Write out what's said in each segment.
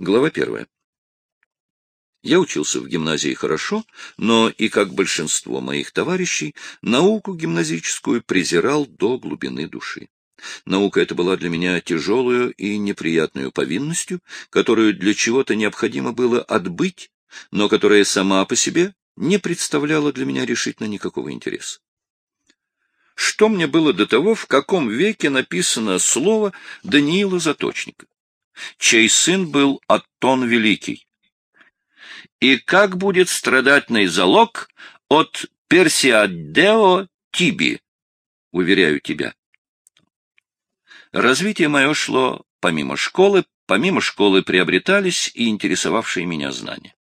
Глава первая. Я учился в гимназии хорошо, но и, как большинство моих товарищей, науку гимназическую презирал до глубины души. Наука эта была для меня тяжелую и неприятную повинностью, которую для чего-то необходимо было отбыть, но которая сама по себе не представляла для меня решительно никакого интереса. Что мне было до того, в каком веке написано слово Даниила Заточника? Чей сын был Аттон Великий. И как будет страдательный залог от Персиадео Тиби, уверяю тебя. Развитие мое шло помимо школы, помимо школы приобретались и интересовавшие меня знания.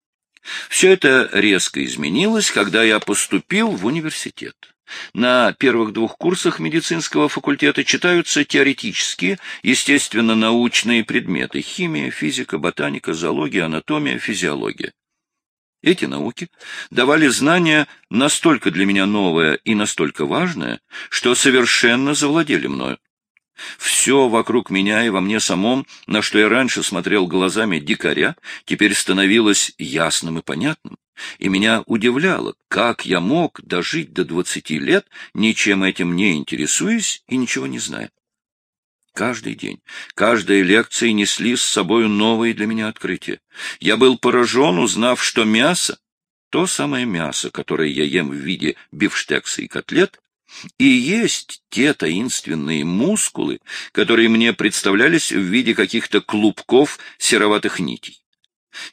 Все это резко изменилось, когда я поступил в университет. На первых двух курсах медицинского факультета читаются теоретические, естественно-научные предметы – химия, физика, ботаника, зоология, анатомия, физиология. Эти науки давали знания настолько для меня новое и настолько важное, что совершенно завладели мною. Все вокруг меня и во мне самом, на что я раньше смотрел глазами дикаря, теперь становилось ясным и понятным. И меня удивляло, как я мог дожить до двадцати лет, ничем этим не интересуясь и ничего не зная. Каждый день, каждая лекция несли с собой новые для меня открытия. Я был поражен, узнав, что мясо, то самое мясо, которое я ем в виде бифштекса и котлет, и есть те таинственные мускулы, которые мне представлялись в виде каких-то клубков сероватых нитей.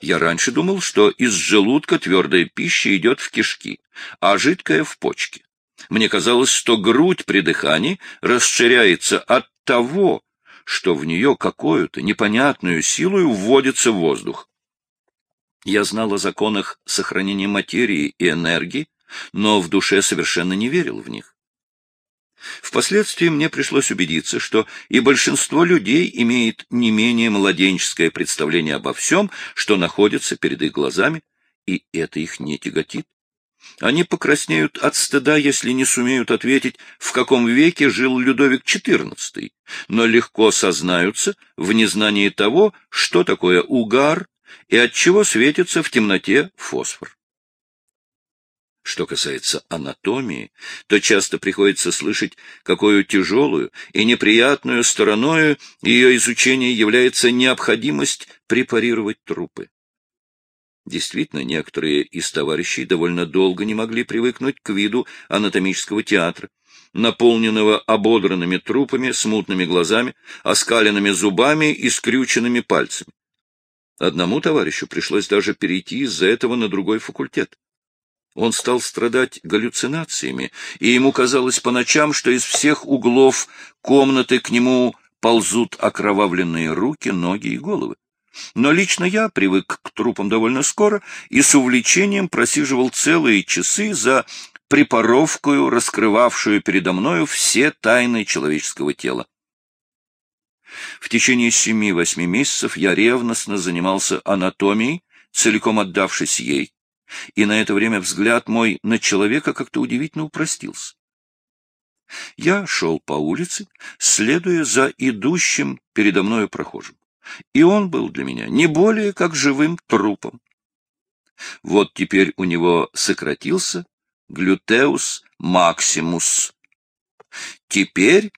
Я раньше думал, что из желудка твердая пища идет в кишки, а жидкая — в почки. Мне казалось, что грудь при дыхании расширяется от того, что в нее какую-то непонятную силу вводится воздух. Я знал о законах сохранения материи и энергии, но в душе совершенно не верил в них. Впоследствии мне пришлось убедиться, что и большинство людей имеет не менее младенческое представление обо всем, что находится перед их глазами, и это их не тяготит. Они покраснеют от стыда, если не сумеют ответить, в каком веке жил Людовик XIV, но легко сознаются в незнании того, что такое угар и от чего светится в темноте фосфор. Что касается анатомии, то часто приходится слышать, какую тяжелую и неприятную стороною ее изучения является необходимость препарировать трупы. Действительно, некоторые из товарищей довольно долго не могли привыкнуть к виду анатомического театра, наполненного ободранными трупами, смутными глазами, оскаленными зубами и скрюченными пальцами. Одному товарищу пришлось даже перейти из-за этого на другой факультет. Он стал страдать галлюцинациями, и ему казалось по ночам, что из всех углов комнаты к нему ползут окровавленные руки, ноги и головы. Но лично я привык к трупам довольно скоро и с увлечением просиживал целые часы за препаровкою, раскрывавшую передо мною все тайны человеческого тела. В течение семи-восьми месяцев я ревностно занимался анатомией, целиком отдавшись ей и на это время взгляд мой на человека как-то удивительно упростился. Я шел по улице, следуя за идущим передо мною прохожим, и он был для меня не более как живым трупом. Вот теперь у него сократился глютеус максимус. Теперь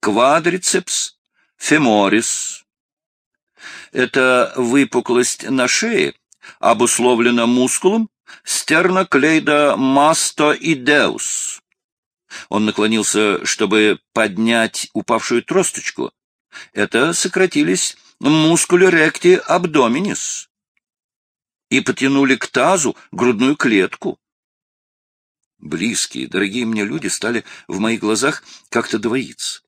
квадрицепс феморис. Это выпуклость на шее, обусловлено мускулом стерноклейда мастоидеус. Он наклонился, чтобы поднять упавшую тросточку. Это сократились мускули ректи абдоминис. И потянули к тазу грудную клетку. Близкие, дорогие мне люди стали в моих глазах как-то двоиться.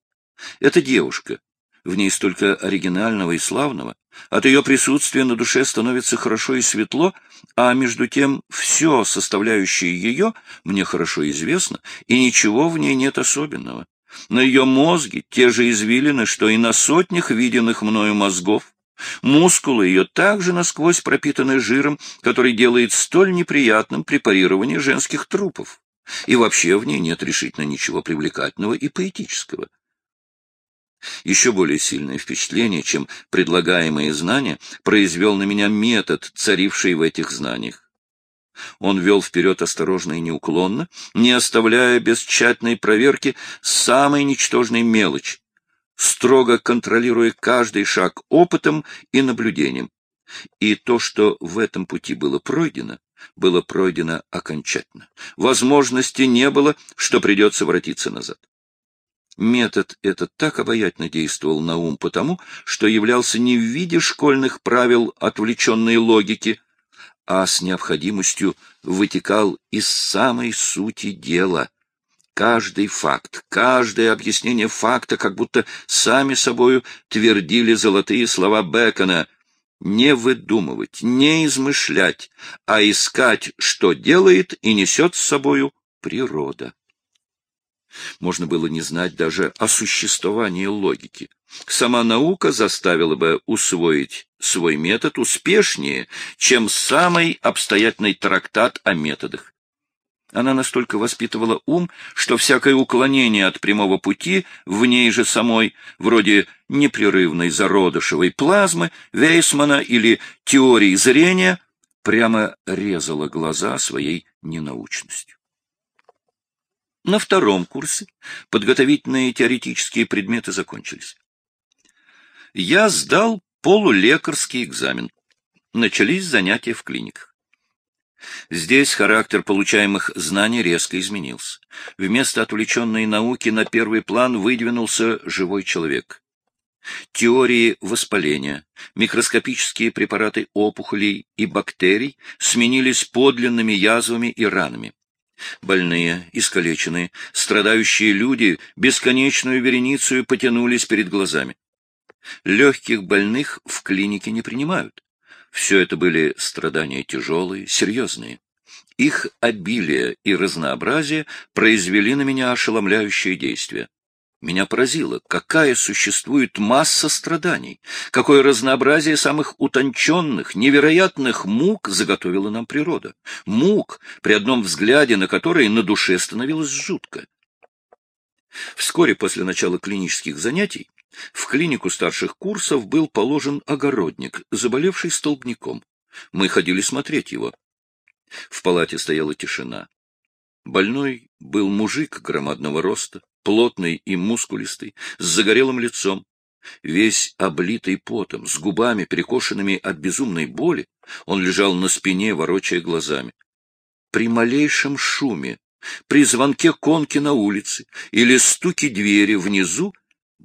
Эта девушка, в ней столько оригинального и славного, от ее присутствия на душе становится хорошо и светло, а между тем все, составляющее ее, мне хорошо известно, и ничего в ней нет особенного. На ее мозге те же извилины, что и на сотнях виденных мною мозгов. Мускулы ее также насквозь пропитаны жиром, который делает столь неприятным препарирование женских трупов. И вообще в ней нет решительно ничего привлекательного и поэтического. Еще более сильное впечатление, чем предлагаемые знания, произвел на меня метод, царивший в этих знаниях. Он вел вперед осторожно и неуклонно, не оставляя без тщательной проверки самой ничтожной мелочи, строго контролируя каждый шаг опытом и наблюдением. И то, что в этом пути было пройдено, было пройдено окончательно. Возможности не было, что придется воротиться назад. Метод этот так обаятельно действовал на ум потому, что являлся не в виде школьных правил отвлеченной логики, а с необходимостью вытекал из самой сути дела. Каждый факт, каждое объяснение факта как будто сами собою твердили золотые слова Бекона «не выдумывать, не измышлять, а искать, что делает и несет с собою природа». Можно было не знать даже о существовании логики. Сама наука заставила бы усвоить свой метод успешнее, чем самый обстоятельный трактат о методах. Она настолько воспитывала ум, что всякое уклонение от прямого пути в ней же самой, вроде непрерывной зародышевой плазмы, Вейсмана или теории зрения, прямо резало глаза своей ненаучностью. На втором курсе подготовительные теоретические предметы закончились. Я сдал полулекарский экзамен. Начались занятия в клиниках. Здесь характер получаемых знаний резко изменился. Вместо отвлеченной науки на первый план выдвинулся живой человек. Теории воспаления, микроскопические препараты опухолей и бактерий сменились подлинными язвами и ранами. Больные, искалеченные, страдающие люди бесконечную вереницу потянулись перед глазами. Легких больных в клинике не принимают. Все это были страдания тяжелые, серьезные. Их обилие и разнообразие произвели на меня ошеломляющее действие. Меня поразило, какая существует масса страданий, какое разнообразие самых утонченных, невероятных мук заготовила нам природа. Мук, при одном взгляде на которые на душе становилось жутко. Вскоре после начала клинических занятий в клинику старших курсов был положен огородник, заболевший столбняком. Мы ходили смотреть его. В палате стояла тишина. Больной был мужик громадного роста, плотный и мускулистый, с загорелым лицом. Весь облитый потом, с губами, перекошенными от безумной боли, он лежал на спине, ворочая глазами. При малейшем шуме, при звонке конки на улице или стуке двери внизу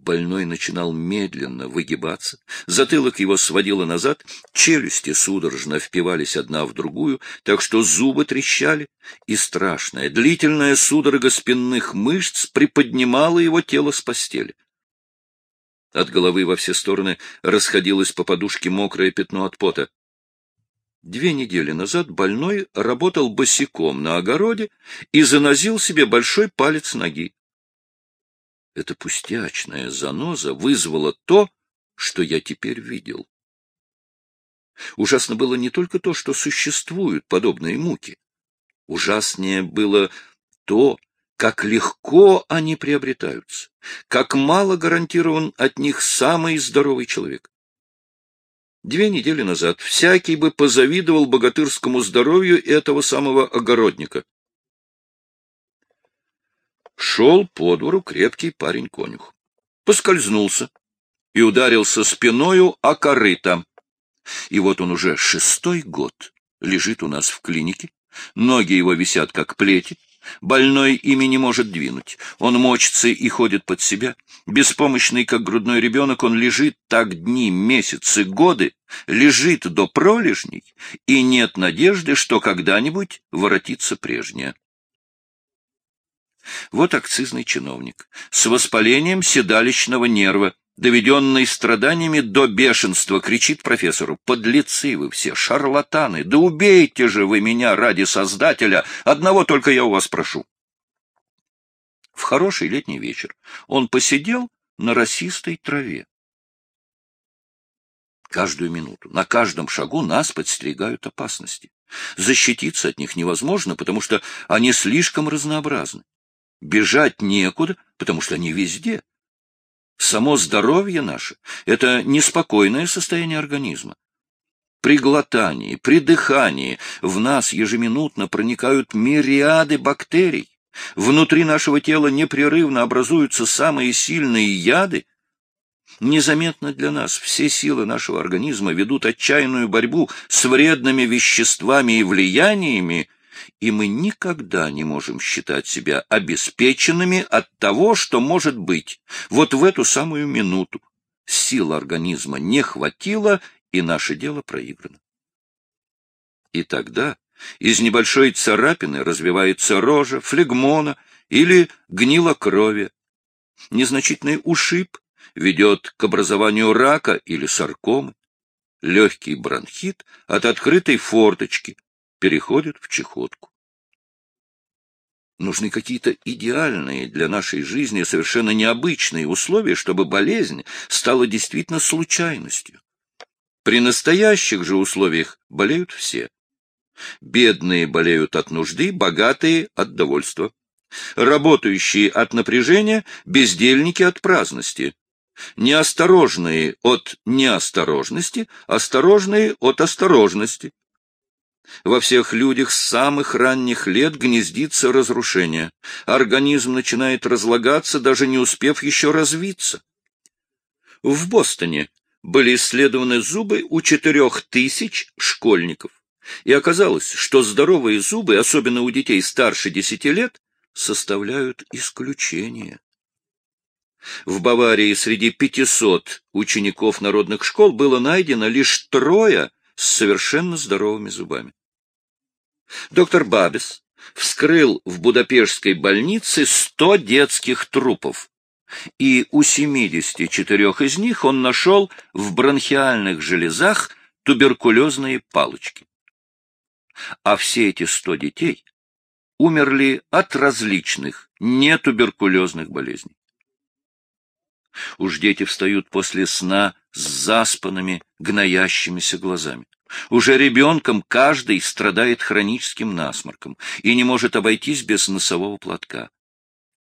Больной начинал медленно выгибаться, затылок его сводило назад, челюсти судорожно впивались одна в другую, так что зубы трещали, и страшная, длительная судорога спинных мышц приподнимала его тело с постели. От головы во все стороны расходилось по подушке мокрое пятно от пота. Две недели назад больной работал босиком на огороде и занозил себе большой палец ноги. Эта пустячная заноза вызвала то, что я теперь видел. Ужасно было не только то, что существуют подобные муки. Ужаснее было то, как легко они приобретаются, как мало гарантирован от них самый здоровый человек. Две недели назад всякий бы позавидовал богатырскому здоровью этого самого огородника. Шел по двору крепкий парень-конюх. Поскользнулся и ударился спиною о корыто. И вот он уже шестой год лежит у нас в клинике, ноги его висят как плети, больной ими не может двинуть, он мочится и ходит под себя, беспомощный, как грудной ребенок, он лежит так дни, месяцы, годы, лежит до пролежней, и нет надежды, что когда-нибудь воротится прежнее. Вот акцизный чиновник с воспалением седалищного нерва, доведенный страданиями до бешенства, кричит профессору, «Подлецы вы все, шарлатаны! Да убейте же вы меня ради Создателя! Одного только я у вас прошу!» В хороший летний вечер он посидел на росистой траве. Каждую минуту, на каждом шагу нас подстерегают опасности. Защититься от них невозможно, потому что они слишком разнообразны. Бежать некуда, потому что они везде. Само здоровье наше — это неспокойное состояние организма. При глотании, при дыхании в нас ежеминутно проникают мириады бактерий. Внутри нашего тела непрерывно образуются самые сильные яды. Незаметно для нас все силы нашего организма ведут отчаянную борьбу с вредными веществами и влияниями, и мы никогда не можем считать себя обеспеченными от того, что может быть вот в эту самую минуту. Сил организма не хватило, и наше дело проиграно. И тогда из небольшой царапины развивается рожа, флегмона или гнилокровие. Незначительный ушиб ведет к образованию рака или саркомы. Легкий бронхит от открытой форточки переходит в чехотку. Нужны какие-то идеальные для нашей жизни совершенно необычные условия, чтобы болезнь стала действительно случайностью. При настоящих же условиях болеют все. Бедные болеют от нужды, богатые — от довольства. Работающие от напряжения, бездельники от праздности. Неосторожные от неосторожности, осторожные от осторожности. Во всех людях с самых ранних лет гнездится разрушение. Организм начинает разлагаться, даже не успев еще развиться. В Бостоне были исследованы зубы у четырех тысяч школьников. И оказалось, что здоровые зубы, особенно у детей старше десяти лет, составляют исключение. В Баварии среди 500 учеников народных школ было найдено лишь трое с совершенно здоровыми зубами. Доктор Бабис вскрыл в Будапештской больнице 100 детских трупов и у 74 из них он нашел в бронхиальных железах туберкулезные палочки. А все эти 100 детей умерли от различных нетуберкулезных болезней. Уж дети встают после сна с заспанными, гноящимися глазами. Уже ребенком каждый страдает хроническим насморком и не может обойтись без носового платка.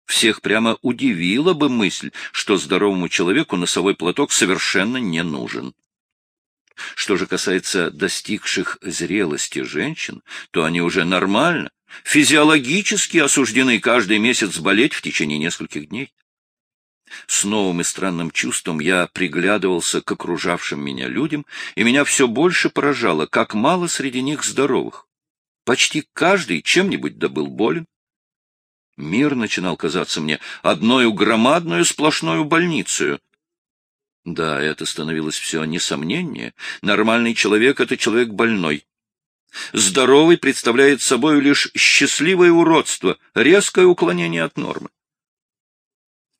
Всех прямо удивила бы мысль, что здоровому человеку носовой платок совершенно не нужен. Что же касается достигших зрелости женщин, то они уже нормально, физиологически осуждены каждый месяц болеть в течение нескольких дней. С новым и странным чувством я приглядывался к окружавшим меня людям, и меня все больше поражало, как мало среди них здоровых. Почти каждый чем-нибудь добыл болен, Мир начинал казаться мне одною громадную сплошную больницей. Да, это становилось все несомнение. Нормальный человек — это человек больной. Здоровый представляет собой лишь счастливое уродство, резкое уклонение от нормы.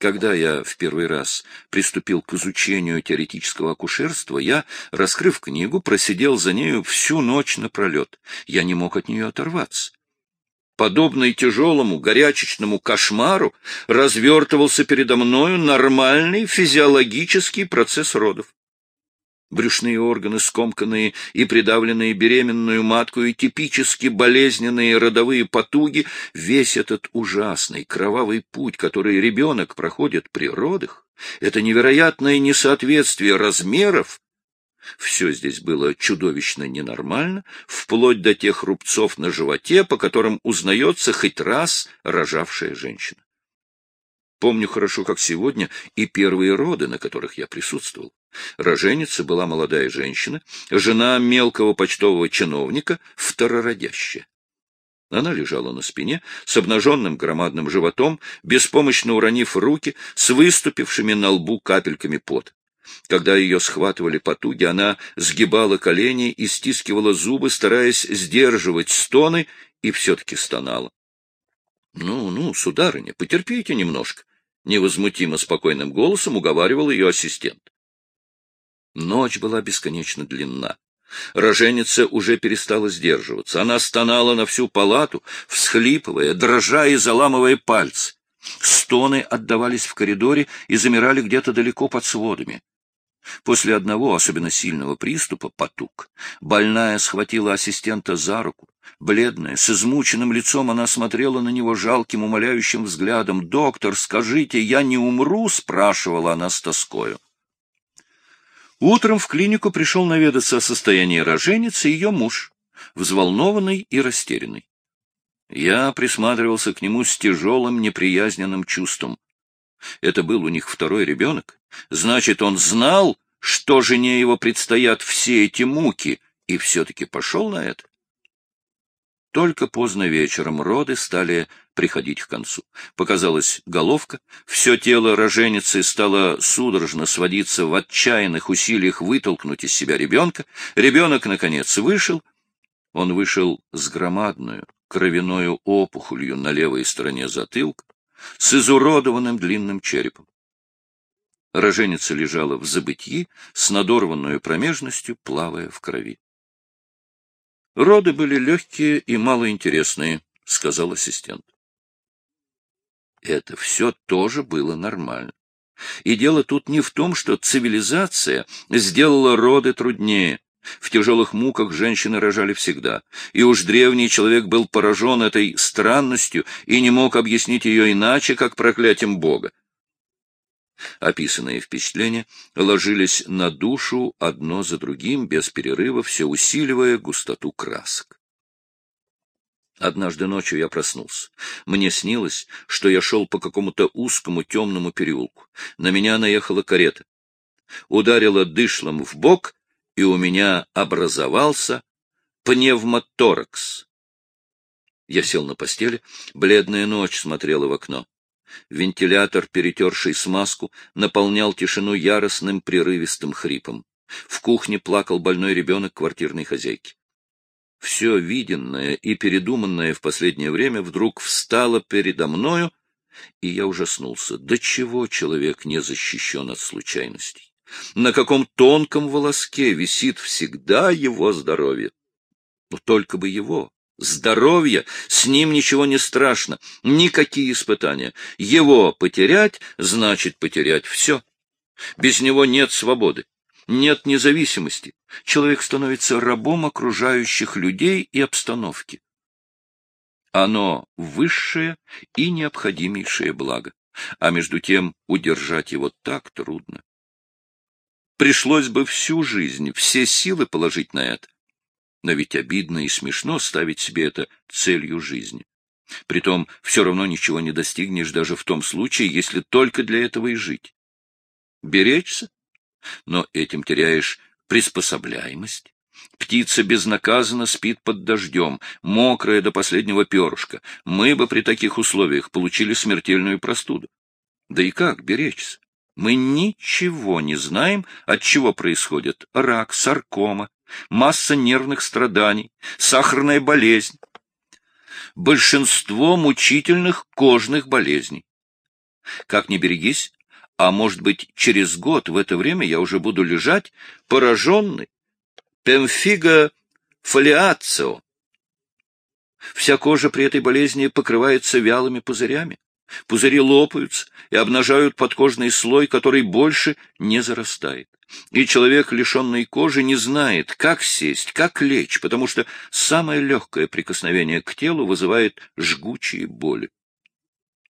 Когда я в первый раз приступил к изучению теоретического акушерства, я, раскрыв книгу, просидел за нею всю ночь напролет. Я не мог от нее оторваться подобный тяжелому горячечному кошмару, развертывался передо мною нормальный физиологический процесс родов. Брюшные органы, скомканные и придавленные беременную матку, и типически болезненные родовые потуги, весь этот ужасный кровавый путь, который ребенок проходит при родах, это невероятное несоответствие размеров все здесь было чудовищно ненормально, вплоть до тех рубцов на животе, по которым узнается хоть раз рожавшая женщина. Помню хорошо, как сегодня, и первые роды, на которых я присутствовал. Роженица была молодая женщина, жена мелкого почтового чиновника, второродящая. Она лежала на спине, с обнаженным громадным животом, беспомощно уронив руки, с выступившими на лбу капельками пота. Когда ее схватывали потуги, она сгибала колени и стискивала зубы, стараясь сдерживать стоны, и все-таки стонала. — Ну, ну, сударыня, потерпите немножко, — невозмутимо спокойным голосом уговаривал ее ассистент. Ночь была бесконечно длинна. Роженица уже перестала сдерживаться. Она стонала на всю палату, всхлипывая, дрожа и заламывая пальцы. Стоны отдавались в коридоре и замирали где-то далеко под сводами. После одного особенно сильного приступа потуг. Больная схватила ассистента за руку. Бледная, с измученным лицом, она смотрела на него жалким, умоляющим взглядом. «Доктор, скажите, я не умру?» — спрашивала она с тоскою. Утром в клинику пришел наведаться о состоянии роженицы ее муж, взволнованный и растерянный. Я присматривался к нему с тяжелым неприязненным чувством. Это был у них второй ребенок. Значит, он знал, что жене его предстоят все эти муки, и все-таки пошел на это. Только поздно вечером роды стали приходить к концу. Показалась головка, все тело роженицы стало судорожно сводиться в отчаянных усилиях вытолкнуть из себя ребенка. Ребенок, наконец, вышел. Он вышел с громадную кровяною опухолью на левой стороне затылка, с изуродованным длинным черепом. Роженица лежала в забытьи с надорванную промежностью, плавая в крови. Роды были легкие и малоинтересные, — сказал ассистент. Это все тоже было нормально. И дело тут не в том, что цивилизация сделала роды труднее. В тяжелых муках женщины рожали всегда, и уж древний человек был поражен этой странностью и не мог объяснить ее иначе, как проклятием Бога. Описанные впечатления ложились на душу одно за другим, без перерыва, все усиливая густоту красок. Однажды ночью я проснулся. Мне снилось, что я шел по какому-то узкому темному переулку. На меня наехала карета. Ударила дышлом в бок, и у меня образовался пневмоторакс. Я сел на постели, бледная ночь смотрела в окно. Вентилятор, перетерший смазку, наполнял тишину яростным прерывистым хрипом. В кухне плакал больной ребенок квартирной хозяйки. Все виденное и передуманное в последнее время вдруг встало передо мною, и я ужаснулся. До чего человек не защищен от случайностей? На каком тонком волоске висит всегда его здоровье? Но только бы его, здоровье, с ним ничего не страшно, никакие испытания. Его потерять значит потерять все. Без него нет свободы, нет независимости. Человек становится рабом окружающих людей и обстановки. Оно высшее и необходимейшее благо, а между тем удержать его так трудно. Пришлось бы всю жизнь, все силы положить на это. Но ведь обидно и смешно ставить себе это целью жизни. Притом все равно ничего не достигнешь даже в том случае, если только для этого и жить. Беречься? Но этим теряешь приспособляемость. Птица безнаказанно спит под дождем, мокрая до последнего перышка. Мы бы при таких условиях получили смертельную простуду. Да и как беречься? Мы ничего не знаем, от чего происходит рак, саркома, масса нервных страданий, сахарная болезнь, большинство мучительных кожных болезней. Как ни берегись, а может быть, через год в это время я уже буду лежать пораженный пемфиго фолиацио. Вся кожа при этой болезни покрывается вялыми пузырями. Пузыри лопаются и обнажают подкожный слой, который больше не зарастает. И человек, лишенный кожи, не знает, как сесть, как лечь, потому что самое легкое прикосновение к телу вызывает жгучие боли.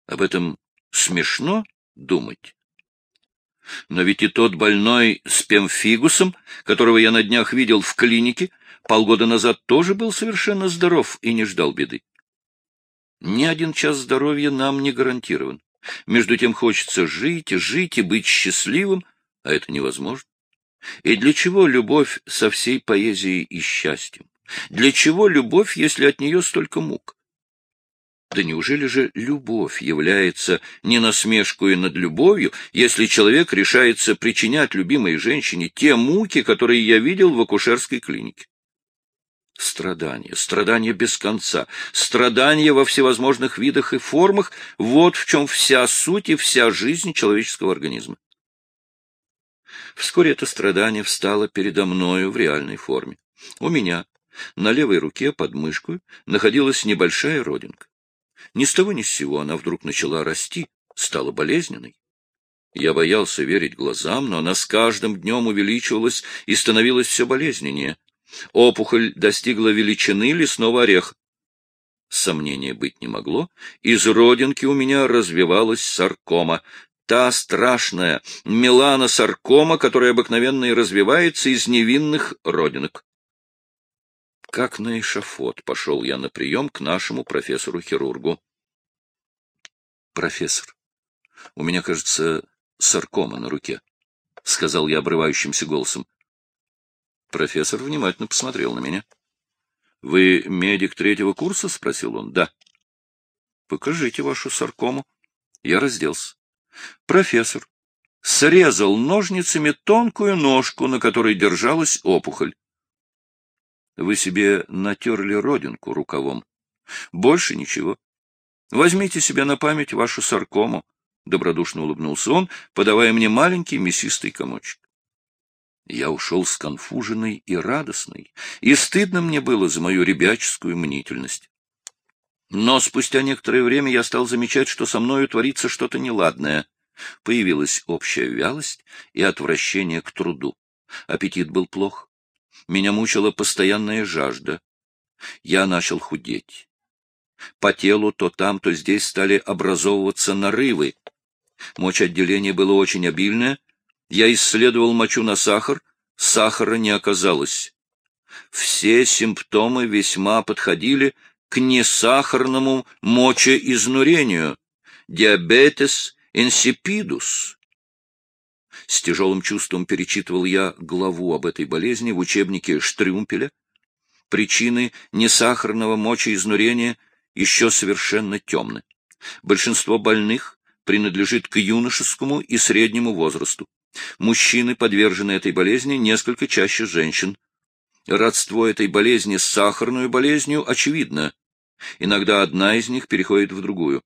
Об этом смешно думать. Но ведь и тот больной с пемфигусом, которого я на днях видел в клинике, полгода назад тоже был совершенно здоров и не ждал беды. Ни один час здоровья нам не гарантирован. Между тем хочется жить, жить и быть счастливым, а это невозможно. И для чего любовь со всей поэзией и счастьем? Для чего любовь, если от нее столько мук? Да неужели же любовь является не насмешкой над любовью, если человек решается причинять любимой женщине те муки, которые я видел в акушерской клинике? Страдания, страдания без конца, страдания во всевозможных видах и формах — вот в чем вся суть и вся жизнь человеческого организма. Вскоре это страдание встало передо мною в реальной форме. У меня на левой руке под мышкой находилась небольшая родинка. Ни с того ни с сего она вдруг начала расти, стала болезненной. Я боялся верить глазам, но она с каждым днем увеличивалась и становилась все болезненнее. Опухоль достигла величины лесного ореха. Сомнения быть не могло. Из родинки у меня развивалась саркома, та страшная меланосаркома, которая обыкновенно и развивается из невинных родинок. Как на эшафот пошел я на прием к нашему профессору-хирургу. — Профессор, у меня, кажется, саркома на руке, — сказал я обрывающимся голосом. Профессор внимательно посмотрел на меня. — Вы медик третьего курса? — спросил он. — Да. — Покажите вашу саркому. Я разделся. Профессор срезал ножницами тонкую ножку, на которой держалась опухоль. Вы себе натерли родинку рукавом. Больше ничего. Возьмите себе на память вашу саркому. — добродушно улыбнулся он, подавая мне маленький мясистый комочек. Я ушел сконфуженный и радостный, и стыдно мне было за мою ребяческую мнительность. Но спустя некоторое время я стал замечать, что со мною творится что-то неладное. Появилась общая вялость и отвращение к труду. Аппетит был плох. Меня мучила постоянная жажда. Я начал худеть. По телу то там, то здесь стали образовываться нарывы. Мочеотделение было очень обильное. Я исследовал мочу на сахар, сахара не оказалось. Все симптомы весьма подходили к несахарному мочеизнурению, диабетес инсипидус. С тяжелым чувством перечитывал я главу об этой болезни в учебнике Штрюмпеля. Причины несахарного мочеизнурения еще совершенно темны. Большинство больных принадлежит к юношескому и среднему возрасту. Мужчины, подвержены этой болезни, несколько чаще женщин. Родство этой болезни с сахарной болезнью очевидно. Иногда одна из них переходит в другую.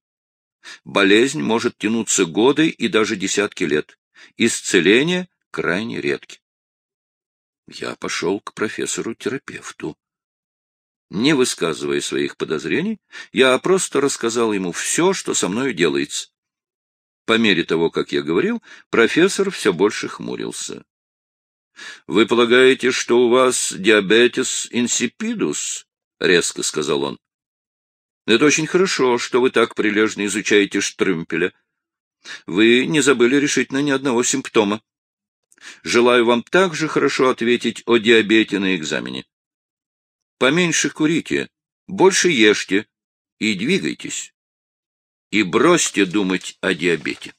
Болезнь может тянуться годы и даже десятки лет. Исцеление крайне редки. Я пошел к профессору-терапевту. Не высказывая своих подозрений, я просто рассказал ему все, что со мною делается. По мере того, как я говорил, профессор все больше хмурился. — Вы полагаете, что у вас диабетес инсипидус? — резко сказал он. — Это очень хорошо, что вы так прилежно изучаете Штрюмпеля. Вы не забыли решительно ни одного симптома. Желаю вам также хорошо ответить о диабете на экзамене. Поменьше курите, больше ешьте и двигайтесь и бросьте думать о диабете.